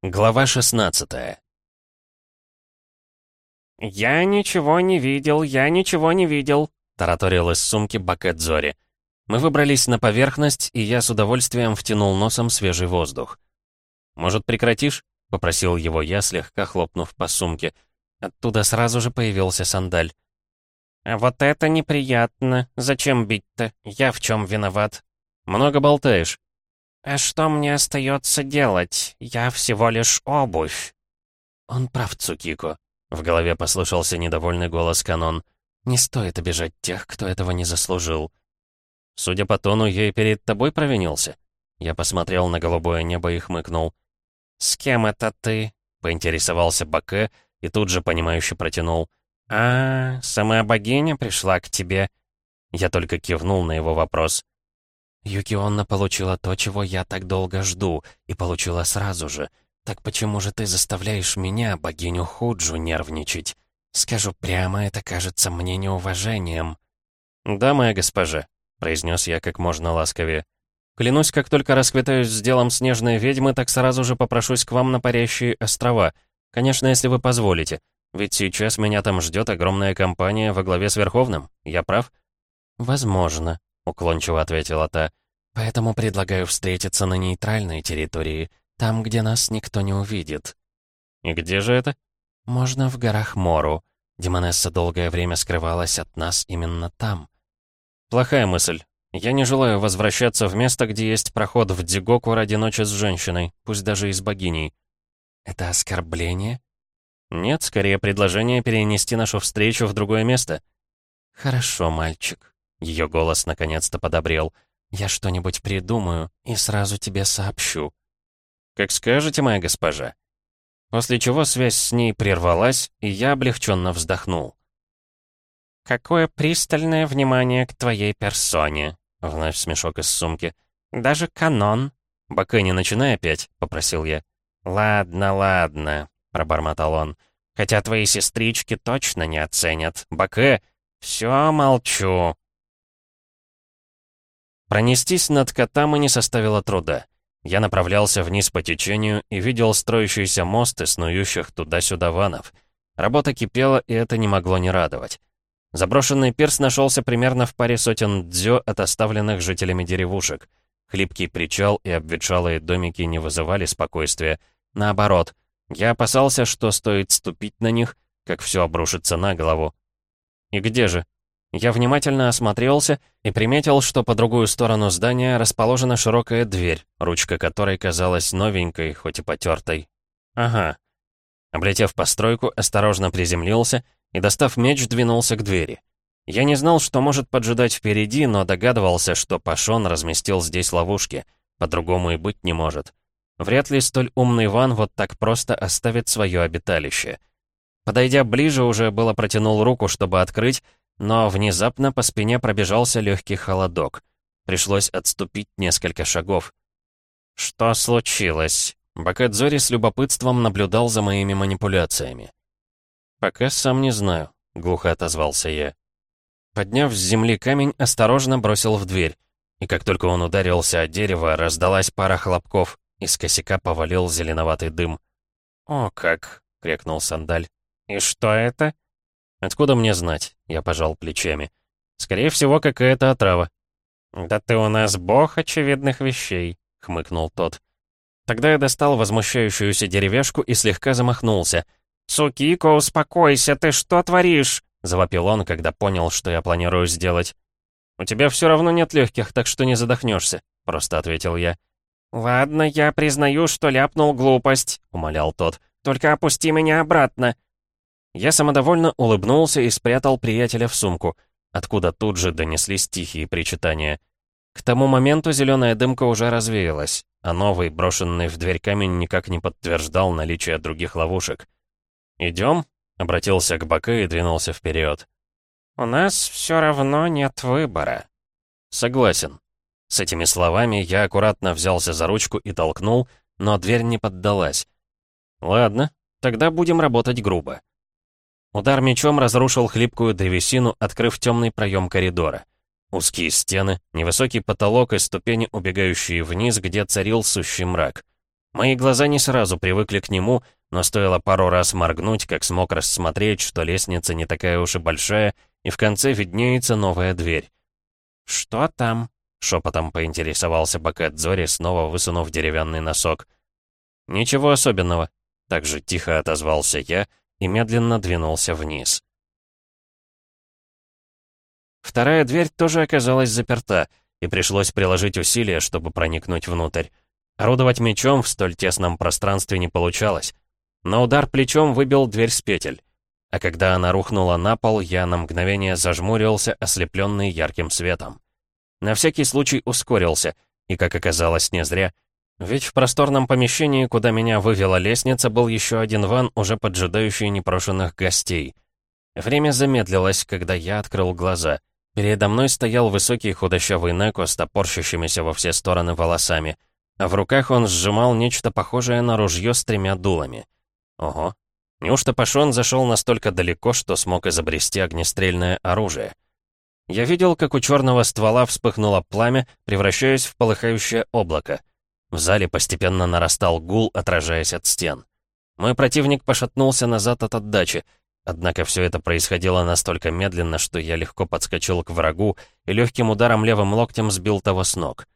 Глава 16 «Я ничего не видел, я ничего не видел», — тараторил из сумки Бакет Зори. Мы выбрались на поверхность, и я с удовольствием втянул носом свежий воздух. «Может, прекратишь?» — попросил его я, слегка хлопнув по сумке. Оттуда сразу же появился сандаль. «А вот это неприятно. Зачем бить-то? Я в чем виноват?» «Много болтаешь». «А что мне остается делать? Я всего лишь обувь». «Он прав, Цукико», — в голове послышался недовольный голос Канон. «Не стоит обижать тех, кто этого не заслужил». «Судя по тону, я и перед тобой провинился». Я посмотрел на голубое небо и хмыкнул. «С кем это ты?» — поинтересовался Баке и тут же, понимающе протянул. «А, сама богиня пришла к тебе?» Я только кивнул на его вопрос. «Юкионна получила то, чего я так долго жду, и получила сразу же. Так почему же ты заставляешь меня, богиню Худжу, нервничать? Скажу прямо, это кажется мне неуважением». «Да, моя госпожа», — произнес я как можно ласковее. «Клянусь, как только расквитаюсь с делом снежной ведьмы, так сразу же попрошусь к вам на парящие острова. Конечно, если вы позволите. Ведь сейчас меня там ждет огромная компания во главе с Верховным. Я прав?» «Возможно», уклончиво ответила та. «Поэтому предлагаю встретиться на нейтральной территории, там, где нас никто не увидит». «И где же это?» «Можно в горах Мору. Демонесса долгое время скрывалась от нас именно там». «Плохая мысль. Я не желаю возвращаться в место, где есть проход в Дигоку ради ночи с женщиной, пусть даже и с богиней». «Это оскорбление?» «Нет, скорее предложение перенести нашу встречу в другое место». «Хорошо, мальчик», ее голос наконец-то подобрел. «Я что-нибудь придумаю и сразу тебе сообщу». «Как скажете, моя госпожа». После чего связь с ней прервалась, и я облегченно вздохнул. «Какое пристальное внимание к твоей персоне!» Вновь смешок из сумки. «Даже канон!» «Бака, не начинай опять», — попросил я. «Ладно, ладно», — пробормотал он. «Хотя твои сестрички точно не оценят. Баке, все молчу». Пронестись над Катамы не составило труда. Я направлялся вниз по течению и видел строящийся мост и снующих туда-сюда ванов. Работа кипела, и это не могло не радовать. Заброшенный пирс нашелся примерно в паре сотен дзё от оставленных жителями деревушек. Хлипкий причал и обветшалые домики не вызывали спокойствия. Наоборот, я опасался, что стоит ступить на них, как все обрушится на голову. И где же? Я внимательно осмотрелся и приметил, что по другую сторону здания расположена широкая дверь, ручка которой казалась новенькой, хоть и потертой. Ага. Облетев постройку, осторожно приземлился и, достав меч, двинулся к двери. Я не знал, что может поджидать впереди, но догадывался, что Пашон разместил здесь ловушки. По-другому и быть не может. Вряд ли столь умный Ван вот так просто оставит свое обиталище. Подойдя ближе, уже было протянул руку, чтобы открыть, но внезапно по спине пробежался легкий холодок. Пришлось отступить несколько шагов. «Что случилось?» Бакадзори с любопытством наблюдал за моими манипуляциями. «Пока сам не знаю», — глухо отозвался я. Подняв с земли камень, осторожно бросил в дверь. И как только он ударился о дерево, раздалась пара хлопков. Из косяка повалил зеленоватый дым. «О, как!» — крикнул Сандаль. «И что это?» «Откуда мне знать?» — я пожал плечами. «Скорее всего, какая-то отрава». «Да ты у нас бог очевидных вещей», — хмыкнул тот. Тогда я достал возмущающуюся деревяшку и слегка замахнулся. «Цукико, успокойся, ты что творишь?» — завопил он, когда понял, что я планирую сделать. «У тебя все равно нет легких, так что не задохнешься», — просто ответил я. «Ладно, я признаю, что ляпнул глупость», — умолял тот. «Только опусти меня обратно». Я самодовольно улыбнулся и спрятал приятеля в сумку, откуда тут же донеслись тихие причитания. К тому моменту зеленая дымка уже развеялась, а новый, брошенный в дверь камень никак не подтверждал наличие других ловушек. «Идем?» — обратился к Баке и двинулся вперед. «У нас все равно нет выбора». «Согласен». С этими словами я аккуратно взялся за ручку и толкнул, но дверь не поддалась. «Ладно, тогда будем работать грубо». Удар мечом разрушил хлипкую древесину, открыв темный проем коридора. Узкие стены, невысокий потолок и ступени, убегающие вниз, где царил сущий мрак. Мои глаза не сразу привыкли к нему, но стоило пару раз моргнуть, как смог рассмотреть, что лестница не такая уж и большая, и в конце виднеется новая дверь. «Что там?» — шепотом поинтересовался Бакет Зори, снова высунув деревянный носок. «Ничего особенного», — также тихо отозвался я и медленно двинулся вниз. Вторая дверь тоже оказалась заперта, и пришлось приложить усилия, чтобы проникнуть внутрь. Орудовать мечом в столь тесном пространстве не получалось. Но удар плечом выбил дверь с петель. А когда она рухнула на пол, я на мгновение зажмурился, ослепленный ярким светом. На всякий случай ускорился, и, как оказалось, не зря. Ведь в просторном помещении, куда меня вывела лестница, был еще один ван, уже поджидающий непрошенных гостей. Время замедлилось, когда я открыл глаза. Передо мной стоял высокий худощавый Неко с топорщащимися во все стороны волосами, а в руках он сжимал нечто похожее на ружье с тремя дулами. Ого. Неужто Пашон зашел настолько далеко, что смог изобрести огнестрельное оружие? Я видел, как у черного ствола вспыхнуло пламя, превращаясь в полыхающее облако. В зале постепенно нарастал гул, отражаясь от стен. Мой противник пошатнулся назад от отдачи, однако все это происходило настолько медленно, что я легко подскочил к врагу и легким ударом левым локтем сбил того с ног.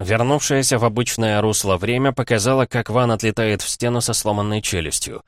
Вернувшееся в обычное русло время показало, как Ван отлетает в стену со сломанной челюстью.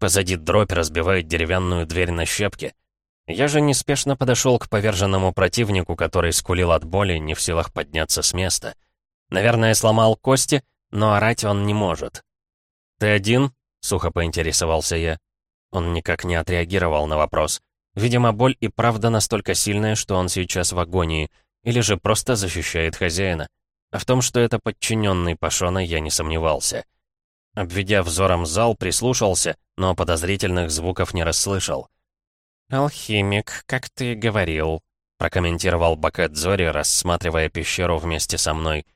Позади дробь разбивает деревянную дверь на щепки. Я же неспешно подошел к поверженному противнику, который скулил от боли, не в силах подняться с места. Наверное, сломал кости, но орать он не может. «Ты один?» — сухо поинтересовался я. Он никак не отреагировал на вопрос. Видимо, боль и правда настолько сильная, что он сейчас в агонии, или же просто защищает хозяина. А в том, что это подчиненный Пашона, я не сомневался. Обведя взором зал, прислушался, но подозрительных звуков не расслышал. «Алхимик, как ты говорил», — прокомментировал Бакет Зори, рассматривая пещеру вместе со мной.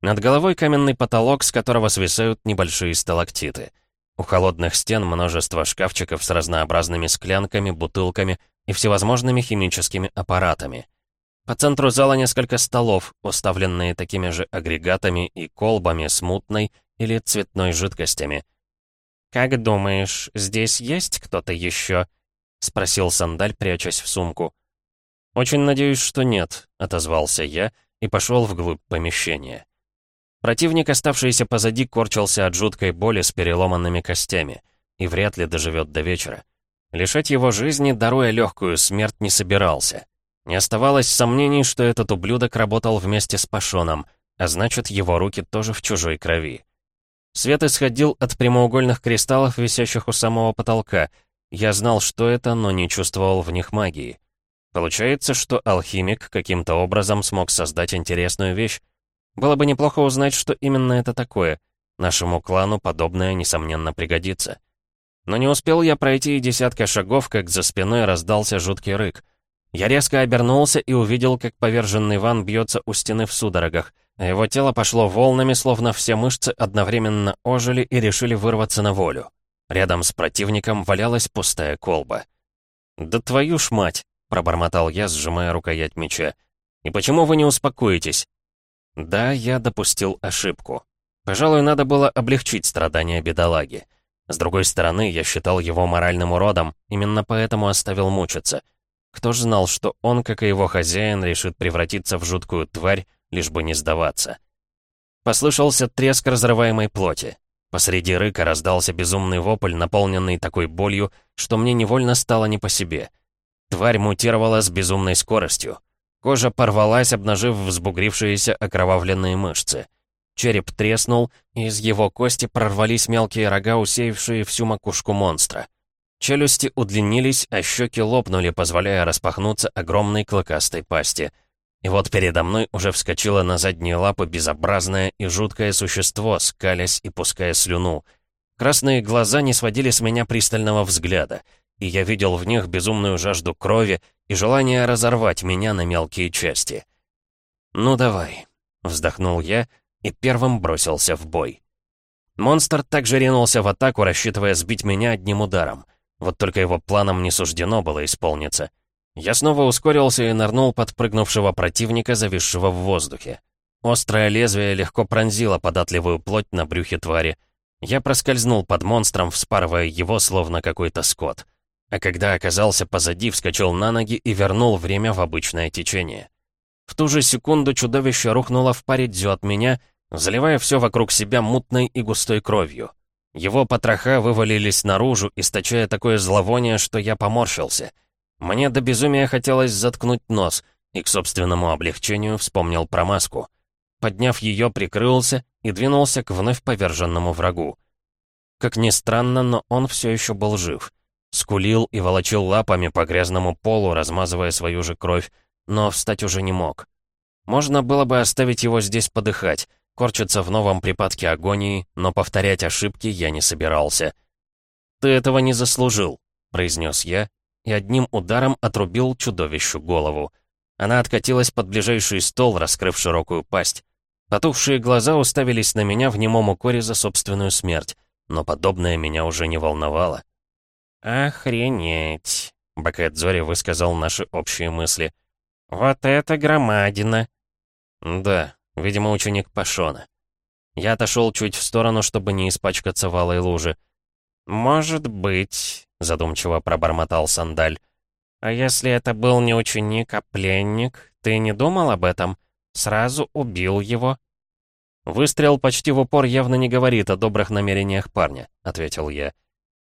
Над головой каменный потолок, с которого свисают небольшие сталактиты. У холодных стен множество шкафчиков с разнообразными склянками, бутылками и всевозможными химическими аппаратами. По центру зала несколько столов, уставленные такими же агрегатами и колбами с мутной или цветной жидкостями. «Как думаешь, здесь есть кто-то еще?» — спросил Сандаль, прячась в сумку. «Очень надеюсь, что нет», — отозвался я и пошел вглубь помещения. Противник, оставшийся позади, корчился от жуткой боли с переломанными костями и вряд ли доживет до вечера. Лишать его жизни, даруя легкую смерть, не собирался. Не оставалось сомнений, что этот ублюдок работал вместе с Пашоном, а значит, его руки тоже в чужой крови. Свет исходил от прямоугольных кристаллов, висящих у самого потолка. Я знал, что это, но не чувствовал в них магии. Получается, что алхимик каким-то образом смог создать интересную вещь. Было бы неплохо узнать, что именно это такое. Нашему клану подобное, несомненно, пригодится. Но не успел я пройти и десятка шагов, как за спиной раздался жуткий рык — я резко обернулся и увидел, как поверженный Ван бьется у стены в судорогах, а его тело пошло волнами, словно все мышцы одновременно ожили и решили вырваться на волю. Рядом с противником валялась пустая колба. «Да твою ж мать!» — пробормотал я, сжимая рукоять меча. «И почему вы не успокоитесь?» Да, я допустил ошибку. Пожалуй, надо было облегчить страдания бедолаги. С другой стороны, я считал его моральным уродом, именно поэтому оставил мучиться — кто ж знал, что он, как и его хозяин, решит превратиться в жуткую тварь, лишь бы не сдаваться. Послышался треск разрываемой плоти. Посреди рыка раздался безумный вопль, наполненный такой болью, что мне невольно стало не по себе. Тварь мутировала с безумной скоростью. Кожа порвалась, обнажив взбугрившиеся окровавленные мышцы. Череп треснул, и из его кости прорвались мелкие рога, усеявшие всю макушку монстра. Челюсти удлинились, а щеки лопнули, позволяя распахнуться огромной клыкастой пасти. И вот передо мной уже вскочило на задние лапы безобразное и жуткое существо, скалясь и пуская слюну. Красные глаза не сводили с меня пристального взгляда, и я видел в них безумную жажду крови и желание разорвать меня на мелкие части. «Ну давай», — вздохнул я и первым бросился в бой. Монстр также ринулся в атаку, рассчитывая сбить меня одним ударом — вот только его планам не суждено было исполниться. Я снова ускорился и нырнул подпрыгнувшего противника, зависшего в воздухе. Острое лезвие легко пронзило податливую плоть на брюхе твари, Я проскользнул под монстром, вспарывая его, словно какой-то скот. А когда оказался позади, вскочил на ноги и вернул время в обычное течение. В ту же секунду чудовище рухнуло в паре дзю от меня, заливая все вокруг себя мутной и густой кровью. Его потроха вывалились наружу, источая такое зловоние, что я поморщился. Мне до безумия хотелось заткнуть нос, и к собственному облегчению вспомнил про маску. Подняв ее, прикрылся и двинулся к вновь поверженному врагу. Как ни странно, но он все еще был жив. Скулил и волочил лапами по грязному полу, размазывая свою же кровь, но встать уже не мог. Можно было бы оставить его здесь подыхать, корчиться в новом припадке агонии, но повторять ошибки я не собирался. «Ты этого не заслужил», — произнес я, и одним ударом отрубил чудовищу голову. Она откатилась под ближайший стол, раскрыв широкую пасть. Потухшие глаза уставились на меня в немом укоре за собственную смерть, но подобное меня уже не волновало. «Охренеть!» — Бакэдзори высказал наши общие мысли. «Вот это громадина!» «Да, Видимо, ученик Пашона. Я отошел чуть в сторону, чтобы не испачкаться в алой луже. «Может быть», — задумчиво пробормотал Сандаль. «А если это был не ученик, а пленник, ты не думал об этом? Сразу убил его?» «Выстрел почти в упор явно не говорит о добрых намерениях парня», — ответил я.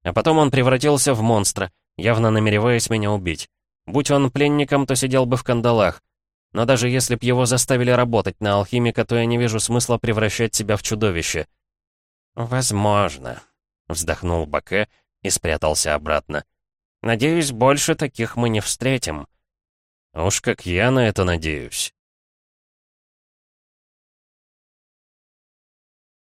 А потом он превратился в монстра, явно намереваясь меня убить. Будь он пленником, то сидел бы в кандалах. Но даже если б его заставили работать на алхимика, то я не вижу смысла превращать себя в чудовище». «Возможно», — вздохнул Баке и спрятался обратно. «Надеюсь, больше таких мы не встретим». «Уж как я на это надеюсь»,